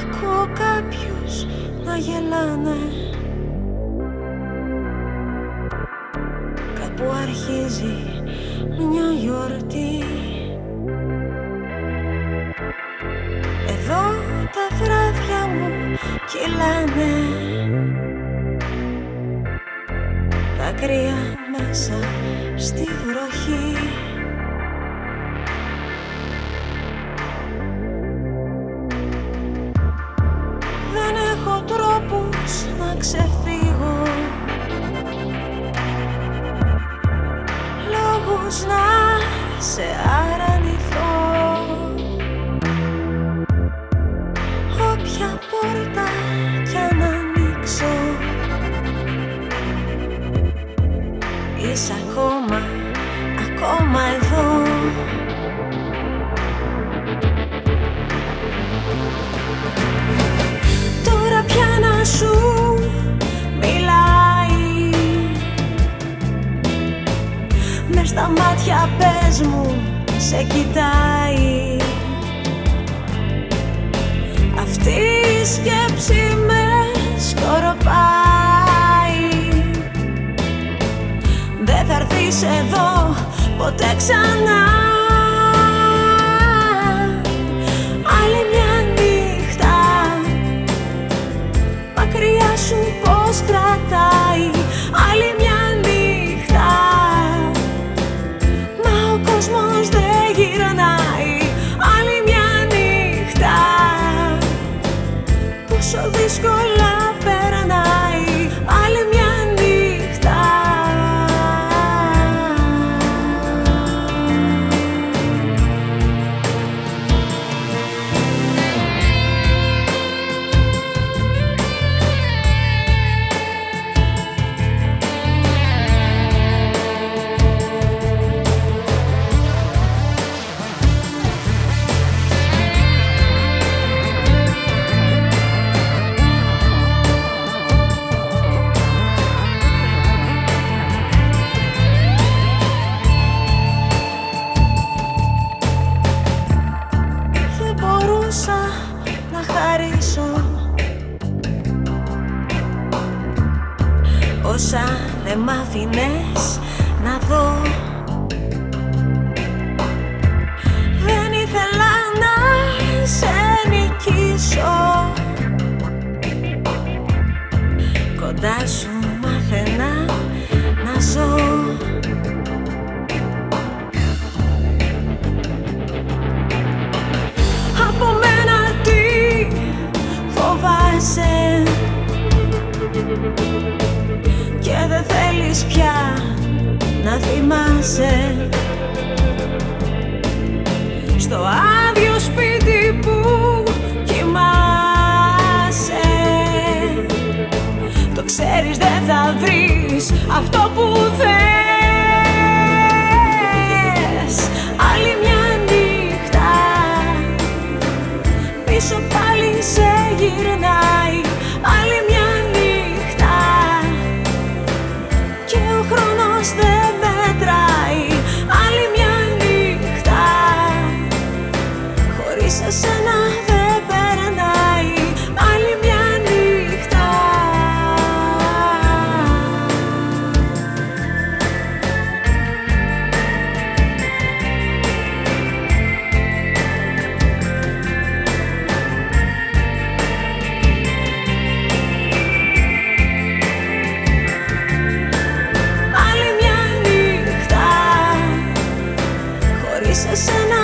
Ακούω κάποιους να γελάνε. Κάπου αρχίζει μια γιορτή. Εδώ τα βράδια μου κυλάνε. Δάκρυα μέσα στη βροχή ξεφύγω Λόγους να σε αρανηθώ Όποια πόρτα κι αν ανοίξω Είσαι ακόμα, ακόμα εδώ. Τώρα πια να σου μάτια πες μου σε κοιτάει. Αυτή η σκέψη με σκορπάει. Δεν θα έρθεις εδώ ποτέ ξανά Όσα δεν μ' άφηνες να δω. Δεν ήθελα να σε νικήσω. Κοντά σου θέλεις πια να θυμάσαι. Στο άδειο σπίτι που κοιμάσαι. Το ξέρεις δεν θα βρεις αυτό που θες. Άλλη μια νύχτα πίσω πάλι σε γυρνάει listening.